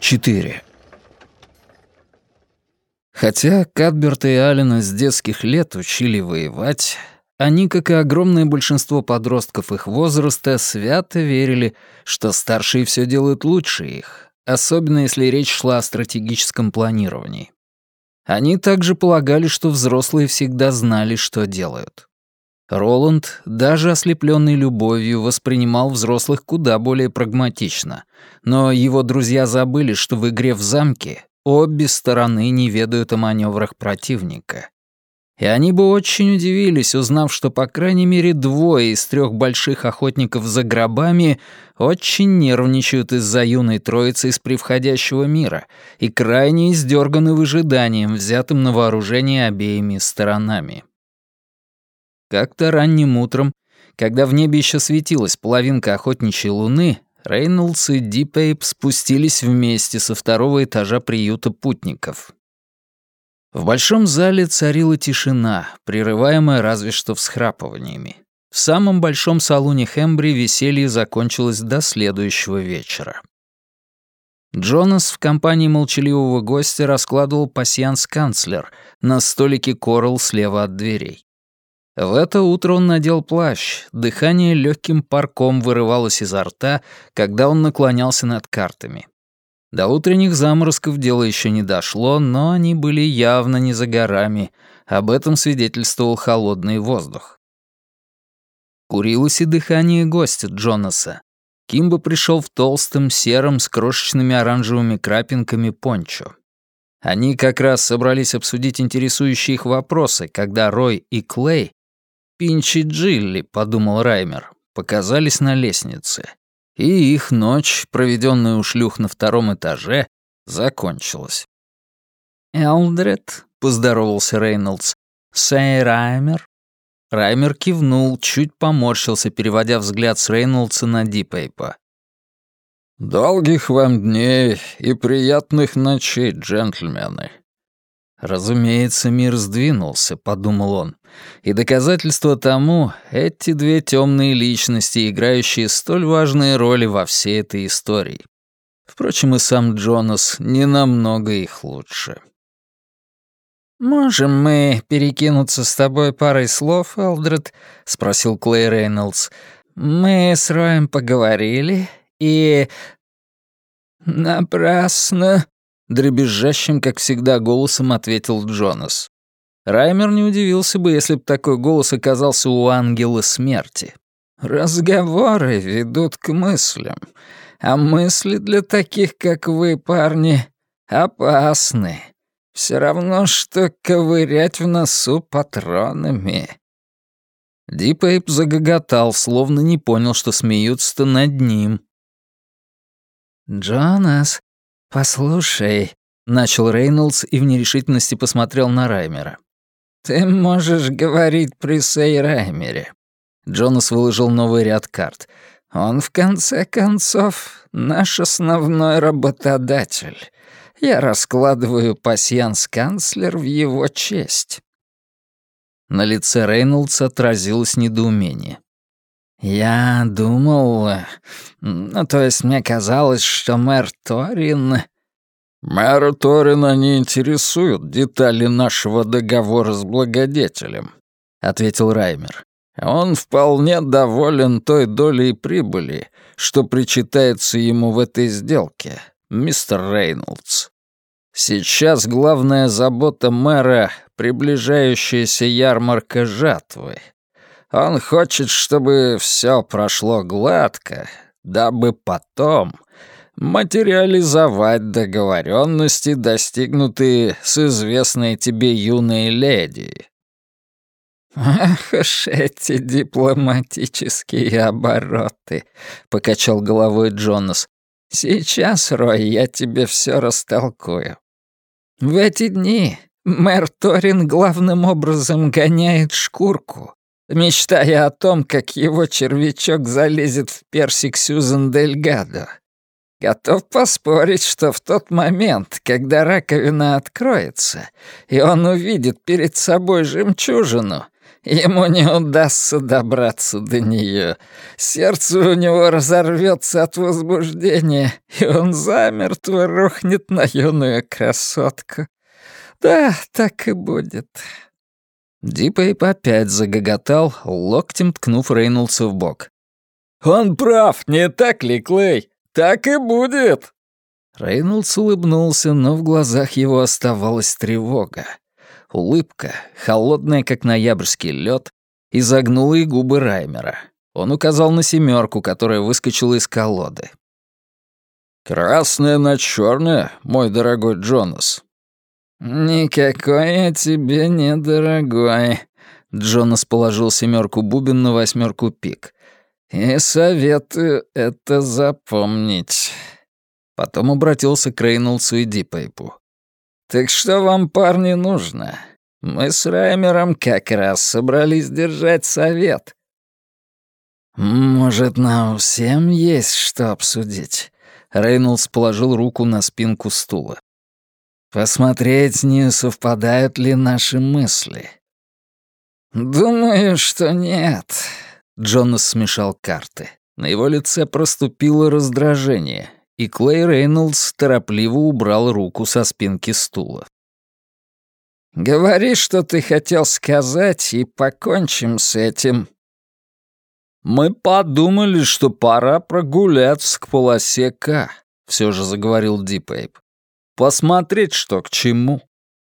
Четыре. Хотя Кадберта и Алина с детских лет учили воевать, они, как и огромное большинство подростков их возраста, свято верили, что старшие все делают лучше их, особенно если речь шла о стратегическом планировании. Они также полагали, что взрослые всегда знали, что делают. Роланд, даже ослепленный любовью, воспринимал взрослых куда более прагматично, но его друзья забыли, что в игре в замке Обе стороны не ведают о маневрах противника. И они бы очень удивились, узнав, что по крайней мере двое из трех больших охотников за гробами очень нервничают из-за юной троицы из превходящего мира и крайне издерганы выжиданием, взятым на вооружение обеими сторонами. Как-то ранним утром, когда в небе еще светилась половинка охотничьей луны, Рейнольдс и Дипейп спустились вместе со второго этажа приюта путников. В большом зале царила тишина, прерываемая разве что всхрапываниями. В самом большом салоне Хембри веселье закончилось до следующего вечера. Джонас в компании молчаливого гостя раскладывал пасьянс-канцлер на столике Коралл слева от дверей. В это утро он надел плащ, дыхание легким парком вырывалось изо рта, когда он наклонялся над картами. До утренних заморозков дело еще не дошло, но они были явно не за горами, об этом свидетельствовал холодный воздух. Курилось и дыхание гостя Джонаса. Кимбо пришел в толстом, сером, с крошечными оранжевыми крапинками пончо. Они как раз собрались обсудить интересующие их вопросы, когда Рой и Клей Пинчи Джилли, подумал Раймер, показались на лестнице. И их ночь, проведенная у шлюх на втором этаже, закончилась. «Элдред», — поздоровался Рейнольдс, — «Сэй Раймер». Раймер кивнул, чуть поморщился, переводя взгляд с Рейнольдса на Дипейпа. «Долгих вам дней и приятных ночей, джентльмены», Разумеется, мир сдвинулся, подумал он. И доказательство тому — эти две темные личности, играющие столь важные роли во всей этой истории. Впрочем, и сам Джонас не намного их лучше. «Можем мы перекинуться с тобой парой слов, Элдред?» — спросил Клей Рейнольдс. «Мы с Роем поговорили, и...» «Напрасно», Дребезжащим, как всегда, голосом ответил Джонас. Раймер не удивился бы, если бы такой голос оказался у ангела смерти. «Разговоры ведут к мыслям, а мысли для таких, как вы, парни, опасны. Все равно, что ковырять в носу патронами». Дипейп загоготал, словно не понял, что смеются-то над ним. «Джонас, «Послушай», — начал Рейнольдс и в нерешительности посмотрел на Раймера. «Ты можешь говорить при Сей Раймере». Джонас выложил новый ряд карт. «Он, в конце концов, наш основной работодатель. Я раскладываю пасьянс-канцлер в его честь». На лице Рейнольдса отразилось недоумение. «Я думал... Ну, то есть мне казалось, что мэр Торин...» «Мэра Торина не интересуют детали нашего договора с благодетелем», — ответил Раймер. «Он вполне доволен той долей прибыли, что причитается ему в этой сделке, мистер Рейнольдс. Сейчас главная забота мэра — приближающаяся ярмарка жатвы». Он хочет, чтобы все прошло гладко, дабы потом материализовать договоренности, достигнутые с известной тебе юной леди. «Ах уж эти дипломатические обороты», — покачал головой Джонас. «Сейчас, Рой, я тебе все растолкую. В эти дни мэр Торин главным образом гоняет шкурку, мечтая о том, как его червячок залезет в персик Сьюзен Дельгадо. Готов поспорить, что в тот момент, когда раковина откроется, и он увидит перед собой жемчужину, Ему не удастся добраться до нее. Сердце у него разорвется от возбуждения, и он замертво рухнет на юную красотку. Да, так и будет. Дипейп опять загоготал, локтем ткнув Рейнольдса в бок. «Он прав, не так ли, Клей? Так и будет!» Рейнольдс улыбнулся, но в глазах его оставалась тревога. Улыбка, холодная, как ноябрьский лед, изогнула и губы Раймера. Он указал на семерку, которая выскочила из колоды. «Красное на черное, мой дорогой Джонас». «Никакой я тебе не дорогой», — Джонас положил семерку бубен на восьмерку пик. «И советую это запомнить». Потом обратился к Рейнольдсу и Дипейпу. «Так что вам, парни, нужно? Мы с Раймером как раз собрались держать совет». «Может, нам всем есть что обсудить?» Рейнольдс положил руку на спинку стула. «Посмотреть, не совпадают ли наши мысли». «Думаю, что нет», — Джонас смешал карты. На его лице проступило раздражение и Клей Рейнольдс торопливо убрал руку со спинки стула. «Говори, что ты хотел сказать, и покончим с этим». «Мы подумали, что пора прогуляться к полосе К», — все же заговорил Дипейп. «Посмотреть, что к чему.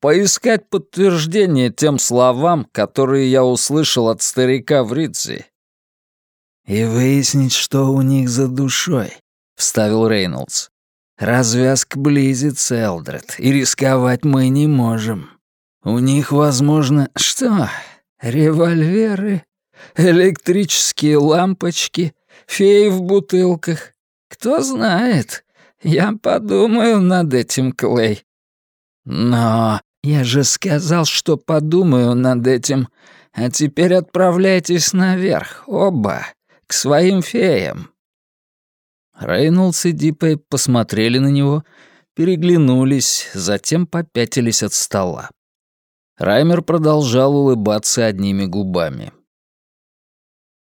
Поискать подтверждение тем словам, которые я услышал от старика в Ридзи». «И выяснить, что у них за душой», вставил Рейнольдс. «Развязка близится, Элдред, и рисковать мы не можем. У них, возможно, что? Револьверы? Электрические лампочки? Феи в бутылках? Кто знает? Я подумаю над этим, Клей». «Но я же сказал, что подумаю над этим. А теперь отправляйтесь наверх, оба, к своим феям. Рейнольдс и Диппей посмотрели на него, переглянулись, затем попятились от стола. Раймер продолжал улыбаться одними губами.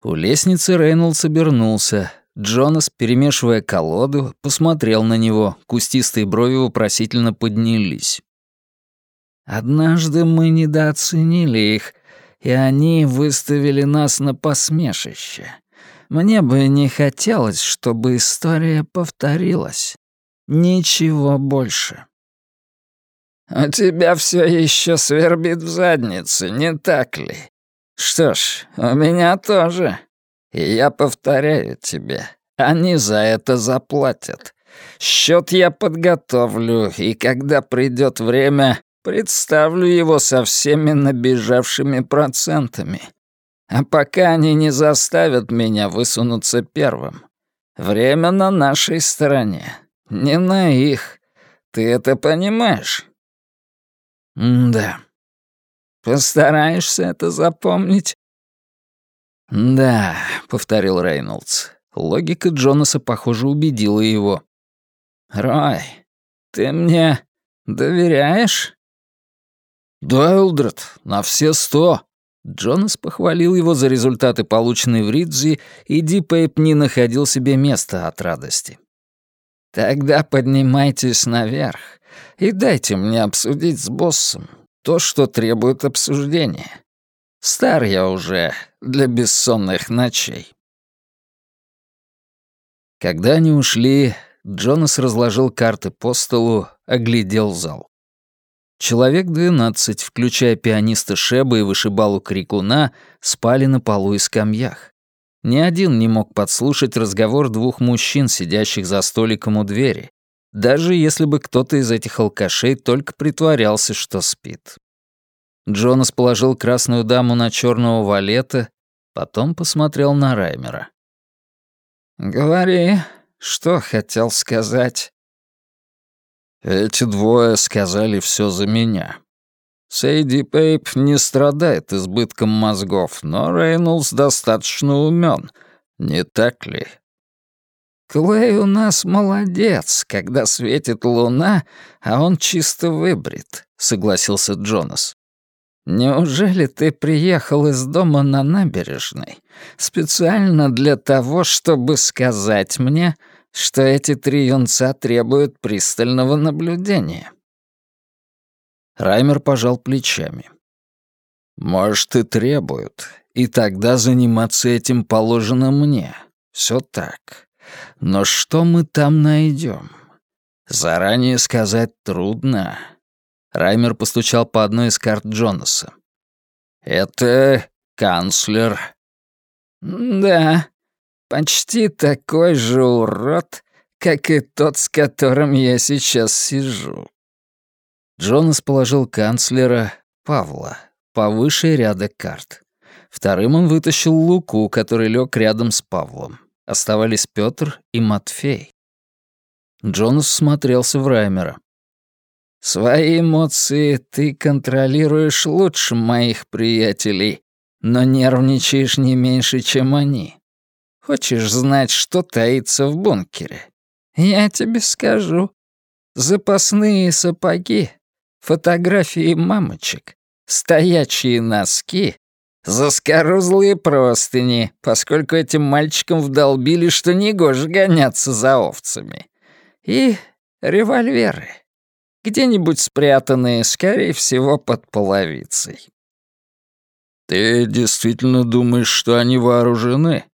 У лестницы Рейнольдс обернулся. Джонас, перемешивая колоду, посмотрел на него, кустистые брови вопросительно поднялись. «Однажды мы недооценили их, и они выставили нас на посмешище. Мне бы не хотелось, чтобы история повторилась. Ничего больше. «У тебя все еще свербит в заднице, не так ли? Что ж, у меня тоже. Я повторяю тебе, они за это заплатят. Счет я подготовлю, и когда придет время, представлю его со всеми набежавшими процентами. А пока они не заставят меня высунуться первым. Время на нашей стороне, не на их. Ты это понимаешь? М да. Постараешься это запомнить? «Да», — повторил Рейнольдс. Логика Джонаса, похоже, убедила его. «Рой, ты мне доверяешь?» «Да, Элдред, на все сто», Джонас похвалил его за результаты, полученные в Ридзи, и Дипейп не находил себе места от радости. «Тогда поднимайтесь наверх и дайте мне обсудить с боссом то, что требует обсуждения. Стар я уже для бессонных ночей». Когда они ушли, Джонас разложил карты по столу, оглядел зал. Человек двенадцать, включая пианиста Шеба и вышибалу Крикуна, спали на полу и скамьях. Ни один не мог подслушать разговор двух мужчин, сидящих за столиком у двери, даже если бы кто-то из этих алкашей только притворялся, что спит. Джонас положил красную даму на черного валета, потом посмотрел на Раймера. «Говори, что хотел сказать?» Эти двое сказали все за меня. Сейди Пейп не страдает избытком мозгов, но Рейнольдс достаточно умен, не так ли? Клей у нас молодец, когда светит луна, а он чисто выбрит, согласился Джонас. Неужели ты приехал из дома на набережной специально для того, чтобы сказать мне, что эти три юнца требуют пристального наблюдения?» Раймер пожал плечами. «Может, и требуют, и тогда заниматься этим положено мне. Все так. Но что мы там найдем? Заранее сказать трудно. Раймер постучал по одной из карт Джонаса. «Это канцлер». «Да, почти такой же урод, как и тот, с которым я сейчас сижу». Джонас положил канцлера Павла повыше ряда карт. Вторым он вытащил Луку, который лег рядом с Павлом. Оставались Петр и Матфей. Джонас смотрелся в Раймера. Свои эмоции ты контролируешь лучше моих приятелей, но нервничаешь не меньше, чем они. Хочешь знать, что таится в бункере? Я тебе скажу. Запасные сапоги, фотографии мамочек, стоячие носки, заскорузлые простыни, поскольку этим мальчикам вдолбили, что негоже гоняться за овцами. И револьверы где-нибудь спрятанные, скорее всего, под половицей. «Ты действительно думаешь, что они вооружены?»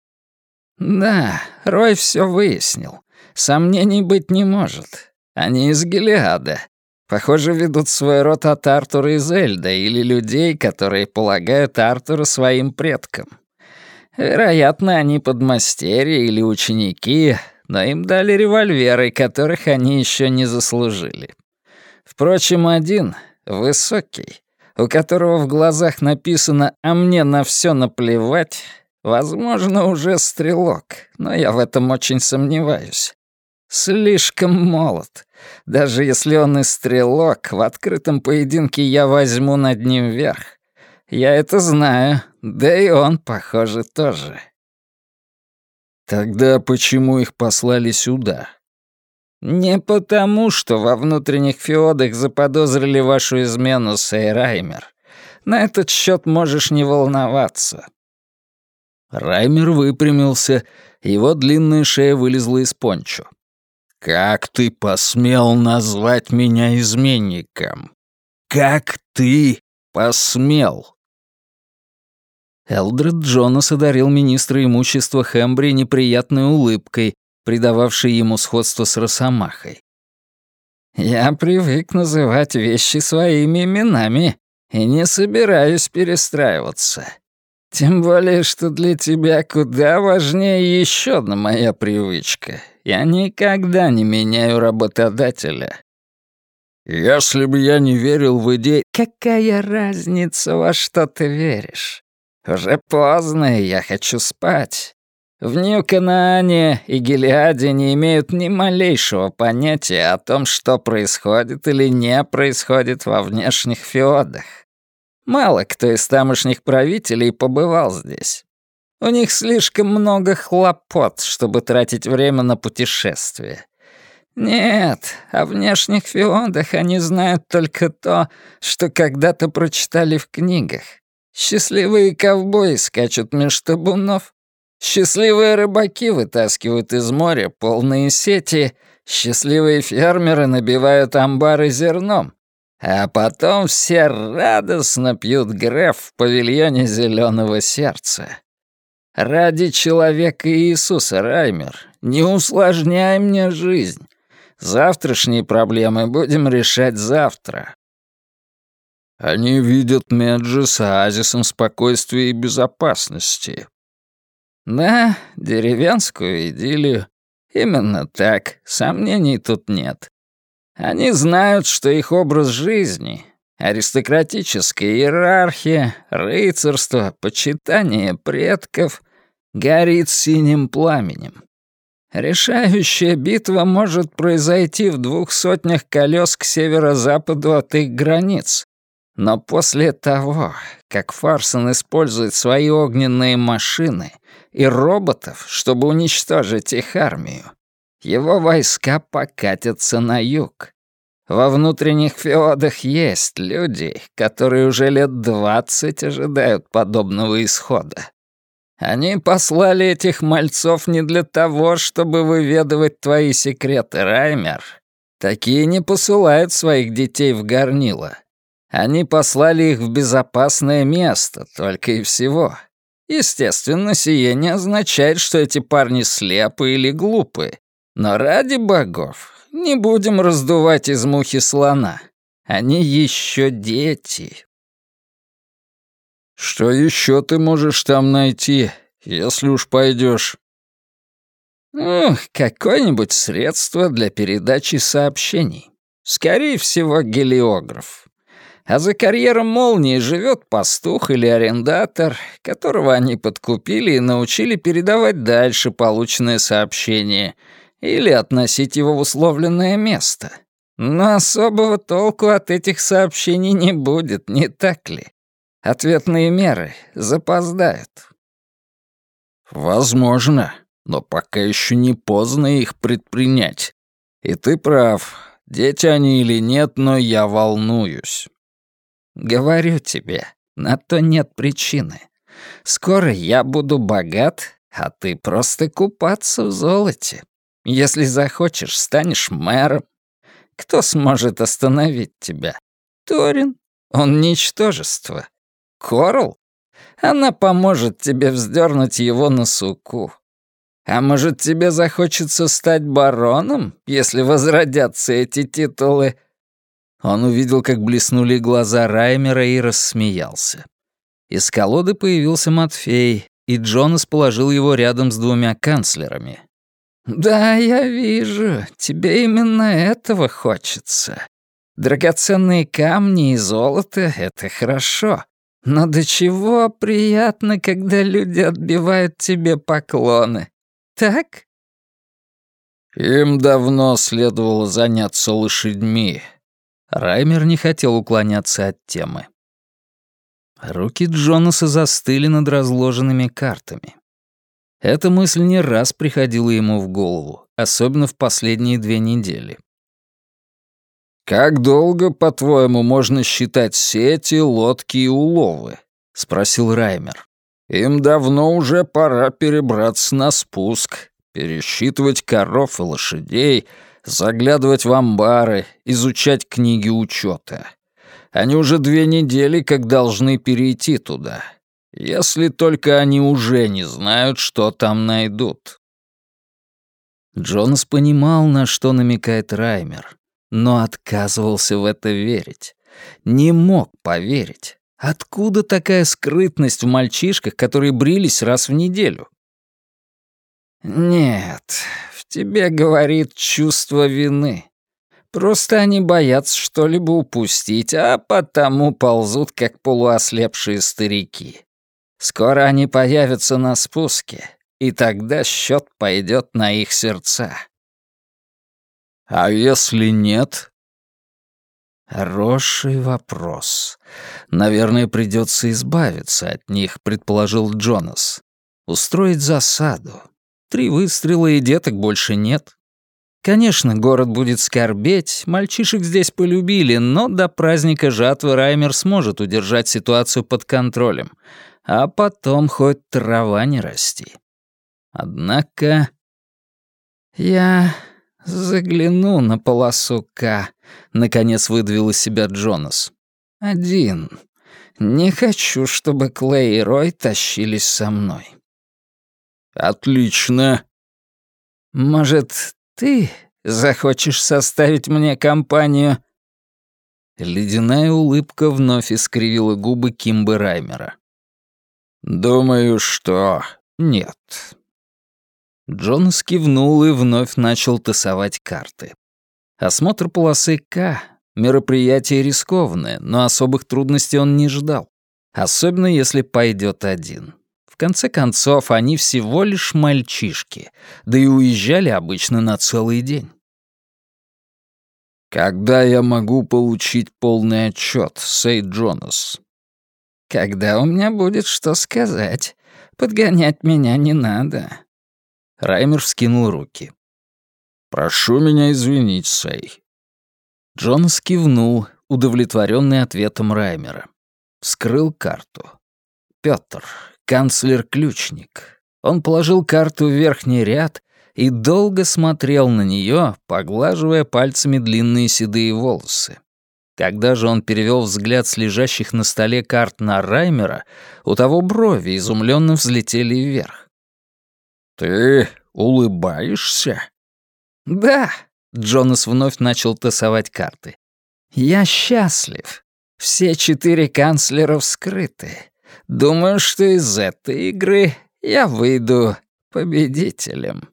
«Да, Рой все выяснил. Сомнений быть не может. Они из Гелиада. Похоже, ведут свой род от Артура из Эльда или людей, которые полагают Артура своим предком. Вероятно, они подмастерья или ученики, но им дали револьверы, которых они еще не заслужили. Впрочем, один, высокий, у которого в глазах написано «А мне на все наплевать», возможно, уже стрелок, но я в этом очень сомневаюсь. Слишком молод. Даже если он и стрелок, в открытом поединке я возьму над ним верх. Я это знаю, да и он, похоже, тоже. Тогда почему их послали сюда? «Не потому, что во внутренних феодах заподозрили вашу измену, Сейраймер. На этот счет можешь не волноваться». Раймер выпрямился, его длинная шея вылезла из пончо. «Как ты посмел назвать меня изменником? Как ты посмел?» Элдред Джонас одарил министра имущества Хэмбри неприятной улыбкой, придававший ему сходство с росомахой. «Я привык называть вещи своими именами и не собираюсь перестраиваться. Тем более, что для тебя куда важнее еще одна моя привычка. Я никогда не меняю работодателя». «Если бы я не верил в идеи...» «Какая разница, во что ты веришь? Уже поздно, я хочу спать. В Нью-Канаане и Гелиаде не имеют ни малейшего понятия о том, что происходит или не происходит во внешних феодах. Мало кто из тамошних правителей побывал здесь. У них слишком много хлопот, чтобы тратить время на путешествия. Нет, о внешних феодах они знают только то, что когда-то прочитали в книгах. Счастливые ковбои скачут меж табунов, Счастливые рыбаки вытаскивают из моря полные сети, счастливые фермеры набивают амбары зерном, а потом все радостно пьют греф в павильоне зеленого сердца. Ради человека Иисуса, Раймер, не усложняй мне жизнь. Завтрашние проблемы будем решать завтра. Они видят Меджи с оазисом спокойствия и безопасности, да, деревенскую идиллию. Именно так, сомнений тут нет. Они знают, что их образ жизни, аристократическая иерархия, рыцарство, почитание предков горит синим пламенем. Решающая битва может произойти в двух сотнях колес к северо-западу от их границ. Но после того, как Фарсон использует свои огненные машины и роботов, чтобы уничтожить их армию, его войска покатятся на юг. Во внутренних феодах есть люди, которые уже лет двадцать ожидают подобного исхода. Они послали этих мальцов не для того, чтобы выведывать твои секреты, Раймер. Такие не посылают своих детей в горнило. Они послали их в безопасное место, только и всего. Естественно, сие не означает, что эти парни слепы или глупы. Но ради богов, не будем раздувать из мухи слона. Они еще дети. Что еще ты можешь там найти, если уж пойдешь? Ну, какое-нибудь средство для передачи сообщений. Скорее всего, гелиограф. А за карьером молнии живет пастух или арендатор, которого они подкупили и научили передавать дальше полученное сообщение — или относить его в условленное место. Но особого толку от этих сообщений не будет, не так ли? Ответные меры запоздают. Возможно, но пока еще не поздно их предпринять. И ты прав, дети они или нет, но я волнуюсь. Говорю тебе, на то нет причины. Скоро я буду богат, а ты просто купаться в золоте. Если захочешь, станешь мэром. Кто сможет остановить тебя? Торин? Он ничтожество. Корл? Она поможет тебе вздернуть его на суку. А может, тебе захочется стать бароном, если возродятся эти титулы?» Он увидел, как блеснули глаза Раймера и рассмеялся. Из колоды появился Матфей, и Джонас положил его рядом с двумя канцлерами, «Да, я вижу, тебе именно этого хочется. Драгоценные камни и золото — это хорошо. Но до чего приятно, когда люди отбивают тебе поклоны. Так?» «Им давно следовало заняться лошадьми». Раймер не хотел уклоняться от темы. Руки Джонаса застыли над разложенными картами. Эта мысль не раз приходила ему в голову, особенно в последние две недели. «Как долго, по-твоему, можно считать сети, лодки и уловы?» — спросил Раймер. «Им давно уже пора перебраться на спуск, пересчитывать коров и лошадей, заглядывать в амбары, изучать книги учета. Они уже две недели как должны перейти туда. Если только они уже не знают, что там найдут. Джонас понимал, на что намекает Раймер, но отказывался в это верить. Не мог поверить. Откуда такая скрытность в мальчишках, которые брились раз в неделю? «Нет, в тебе говорит чувство вины. Просто они боятся что-либо упустить, а потому ползут, как полуослепшие старики. Скоро они появятся на спуске, и тогда счет пойдет на их сердца. А если нет? Хороший вопрос. Наверное, придется избавиться от них, предположил Джонас. Устроить засаду. Три выстрела и деток больше нет. Конечно, город будет скорбеть, мальчишек здесь полюбили, но до праздника жатвы Раймер сможет удержать ситуацию под контролем а потом хоть трава не расти. Однако... Я загляну на полосу К, наконец выдавил из себя Джонас. Один. Не хочу, чтобы Клей и Рой тащились со мной. Отлично. Может, ты захочешь составить мне компанию? Ледяная улыбка вновь искривила губы Кимбы Раймера. «Думаю, что нет». Джон скивнул и вновь начал тасовать карты. Осмотр полосы К — мероприятие рискованное, но особых трудностей он не ждал. Особенно если пойдет один. В конце концов, они всего лишь мальчишки, да и уезжали обычно на целый день. «Когда я могу получить полный отчет, Сей Джонас?» Когда у меня будет что сказать, подгонять меня не надо». Раймер вскинул руки. «Прошу меня извинить, Сэй. Джонас кивнул, удовлетворенный ответом Раймера. Вскрыл карту. Пётр, канцлер-ключник. Он положил карту в верхний ряд и долго смотрел на нее, поглаживая пальцами длинные седые волосы. Когда же он перевел взгляд с лежащих на столе карт на Раймера, у того брови изумленно взлетели вверх. «Ты улыбаешься?» «Да», — Джонас вновь начал тасовать карты. «Я счастлив. Все четыре канцлера вскрыты. Думаю, что из этой игры я выйду победителем».